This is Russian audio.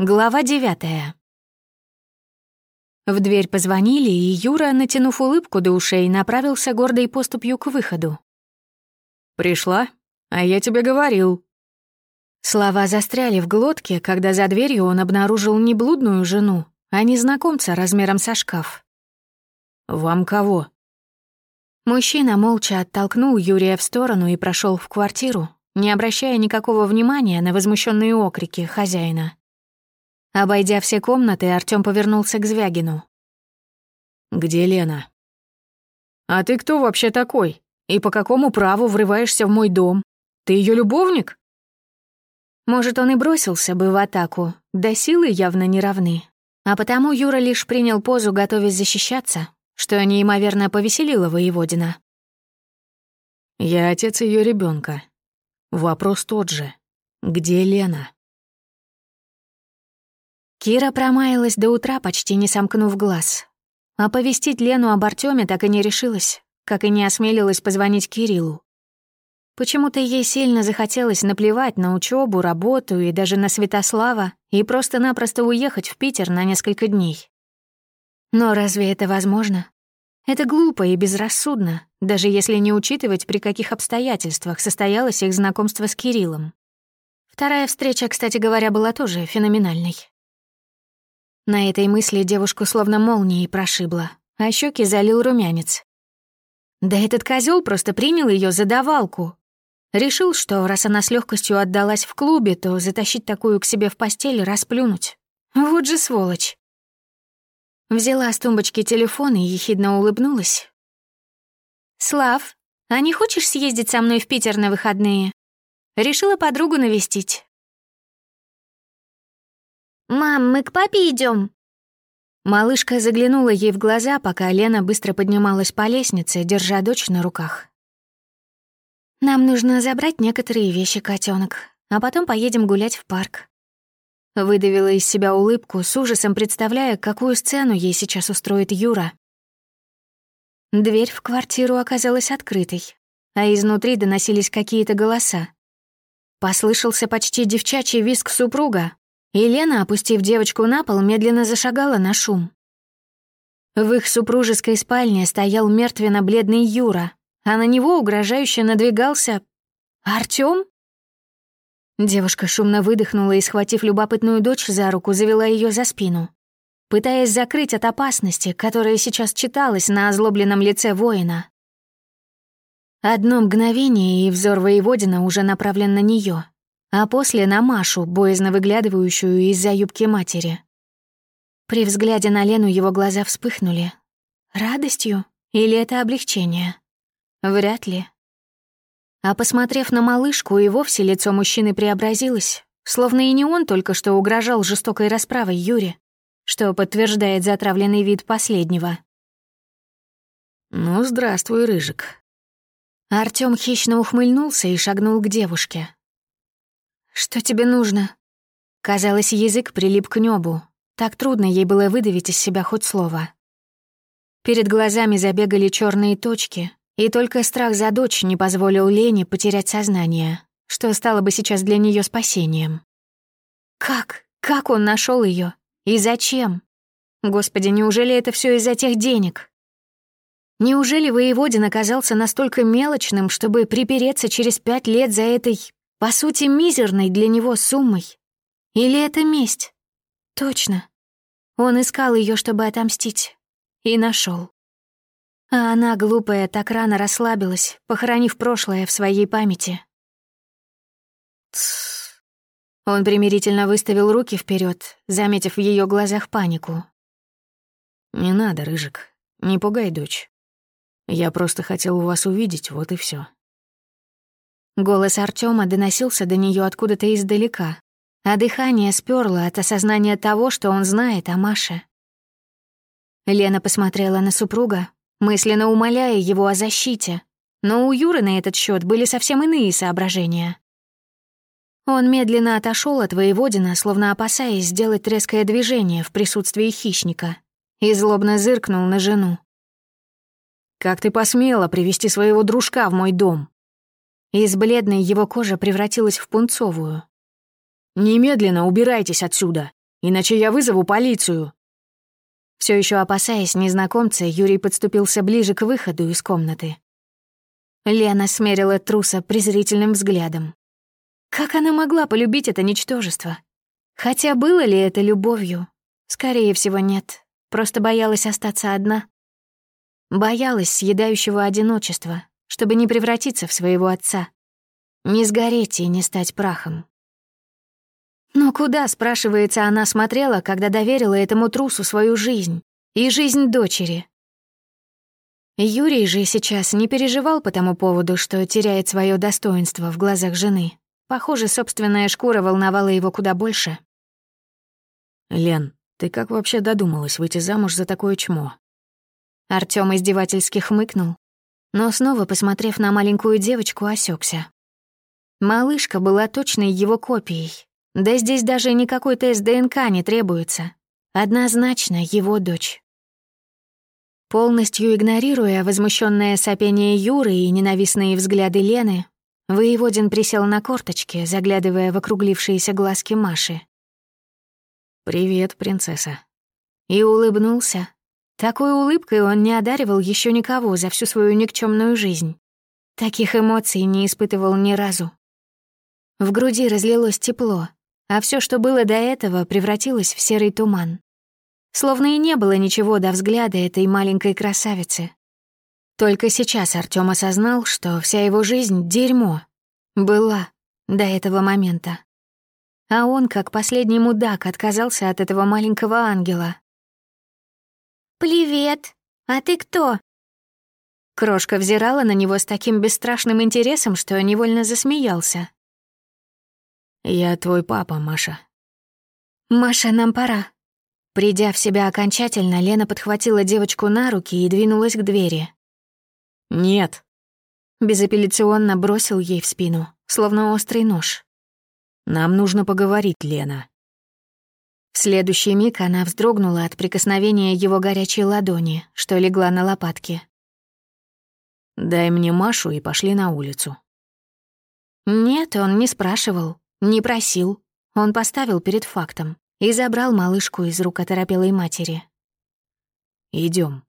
Глава девятая. В дверь позвонили, и Юра, натянув улыбку до ушей, направился гордой поступью к выходу. «Пришла? А я тебе говорил». Слова застряли в глотке, когда за дверью он обнаружил не блудную жену, а незнакомца размером со шкаф. «Вам кого?» Мужчина молча оттолкнул Юрия в сторону и прошел в квартиру, не обращая никакого внимания на возмущенные окрики хозяина. Обойдя все комнаты, Артём повернулся к Звягину. «Где Лена?» «А ты кто вообще такой? И по какому праву врываешься в мой дом? Ты ее любовник?» Может, он и бросился бы в атаку, да силы явно не равны. А потому Юра лишь принял позу, готовясь защищаться, что неимоверно повеселило воеводина. «Я отец ее ребенка. Вопрос тот же. Где Лена?» Кира промаялась до утра, почти не сомкнув глаз. Оповестить Лену об Артёме так и не решилась, как и не осмелилась позвонить Кириллу. Почему-то ей сильно захотелось наплевать на учебу, работу и даже на Святослава и просто-напросто уехать в Питер на несколько дней. Но разве это возможно? Это глупо и безрассудно, даже если не учитывать, при каких обстоятельствах состоялось их знакомство с Кириллом. Вторая встреча, кстати говоря, была тоже феноменальной. На этой мысли девушку словно молнией прошибло, а щеки залил румянец. Да этот козел просто принял ее за давалку. Решил, что раз она с легкостью отдалась в клубе, то затащить такую к себе в постель расплюнуть. Вот же сволочь. Взяла с тумбочки телефон и ехидно улыбнулась. «Слав, а не хочешь съездить со мной в Питер на выходные?» Решила подругу навестить. «Мам, мы к папе идем. Малышка заглянула ей в глаза, пока Лена быстро поднималась по лестнице, держа дочь на руках. «Нам нужно забрать некоторые вещи, котенок, а потом поедем гулять в парк». Выдавила из себя улыбку, с ужасом представляя, какую сцену ей сейчас устроит Юра. Дверь в квартиру оказалась открытой, а изнутри доносились какие-то голоса. Послышался почти девчачий визг супруга, и Лена, опустив девочку на пол, медленно зашагала на шум. В их супружеской спальне стоял мертвенно-бледный Юра, а на него угрожающе надвигался... Артём? Девушка шумно выдохнула и, схватив любопытную дочь за руку, завела ее за спину, пытаясь закрыть от опасности, которая сейчас читалась на озлобленном лице воина. Одно мгновение, и взор воеводина уже направлен на нее а после на Машу, боязно выглядывающую из-за юбки матери. При взгляде на Лену его глаза вспыхнули. Радостью? Или это облегчение? Вряд ли. А посмотрев на малышку, и вовсе лицо мужчины преобразилось, словно и не он только что угрожал жестокой расправой Юре, что подтверждает затравленный вид последнего. «Ну, здравствуй, Рыжик». Артём хищно ухмыльнулся и шагнул к девушке, «Что тебе нужно?» Казалось, язык прилип к небу. Так трудно ей было выдавить из себя хоть слово. Перед глазами забегали черные точки, и только страх за дочь не позволил Лене потерять сознание, что стало бы сейчас для нее спасением. Как? Как он нашел ее? И зачем? Господи, неужели это все из-за тех денег? Неужели воеводин оказался настолько мелочным, чтобы припереться через пять лет за этой по сути, мизерной для него суммой. Или это месть? Точно. Он искал ее, чтобы отомстить. И нашел. А она, глупая, так рано расслабилась, похоронив прошлое в своей памяти. Тссс. Он примирительно выставил руки вперед, заметив в ее глазах панику. «Не надо, Рыжик, не пугай дочь. Я просто хотел вас увидеть, вот и все. Голос Артема доносился до нее откуда-то издалека, а дыхание сперло от осознания того, что он знает о Маше. Лена посмотрела на супруга, мысленно умоляя его о защите, но у Юры на этот счет были совсем иные соображения. Он медленно отошел от воеводина, словно опасаясь сделать резкое движение в присутствии хищника, и злобно зыркнул на жену. «Как ты посмела привести своего дружка в мой дом?» Из бледной его кожа превратилась в пунцовую. «Немедленно убирайтесь отсюда, иначе я вызову полицию». Все еще опасаясь незнакомца, Юрий подступился ближе к выходу из комнаты. Лена смерила труса презрительным взглядом. Как она могла полюбить это ничтожество? Хотя было ли это любовью? Скорее всего, нет. Просто боялась остаться одна. Боялась съедающего одиночества, чтобы не превратиться в своего отца. Не сгореть и не стать прахом. Но куда, спрашивается, она смотрела, когда доверила этому трусу свою жизнь и жизнь дочери? Юрий же сейчас не переживал по тому поводу, что теряет свое достоинство в глазах жены. Похоже, собственная шкура волновала его куда больше. «Лен, ты как вообще додумалась выйти замуж за такое чмо?» Артём издевательски хмыкнул, но снова, посмотрев на маленькую девочку, осекся. Малышка была точной его копией, да здесь даже никакой тест ДНК не требуется. Однозначно его дочь. Полностью игнорируя возмущенное сопение Юры и ненавистные взгляды Лены, Воеводин присел на корточки, заглядывая в округлившиеся глазки Маши. «Привет, принцесса». И улыбнулся. Такой улыбкой он не одаривал еще никого за всю свою никчемную жизнь. Таких эмоций не испытывал ни разу. В груди разлилось тепло, а все, что было до этого, превратилось в серый туман. Словно и не было ничего до взгляда этой маленькой красавицы. Только сейчас Артём осознал, что вся его жизнь — дерьмо. Была до этого момента. А он, как последний мудак, отказался от этого маленького ангела. «Привет! А ты кто?» Крошка взирала на него с таким бесстрашным интересом, что невольно засмеялся. «Я твой папа, Маша». «Маша, нам пора». Придя в себя окончательно, Лена подхватила девочку на руки и двинулась к двери. «Нет». Безапелляционно бросил ей в спину, словно острый нож. «Нам нужно поговорить, Лена». В следующий миг она вздрогнула от прикосновения его горячей ладони, что легла на лопатки. «Дай мне Машу и пошли на улицу». Нет, он не спрашивал. Не просил. Он поставил перед фактом и забрал малышку из рук оторопелой матери. Идем.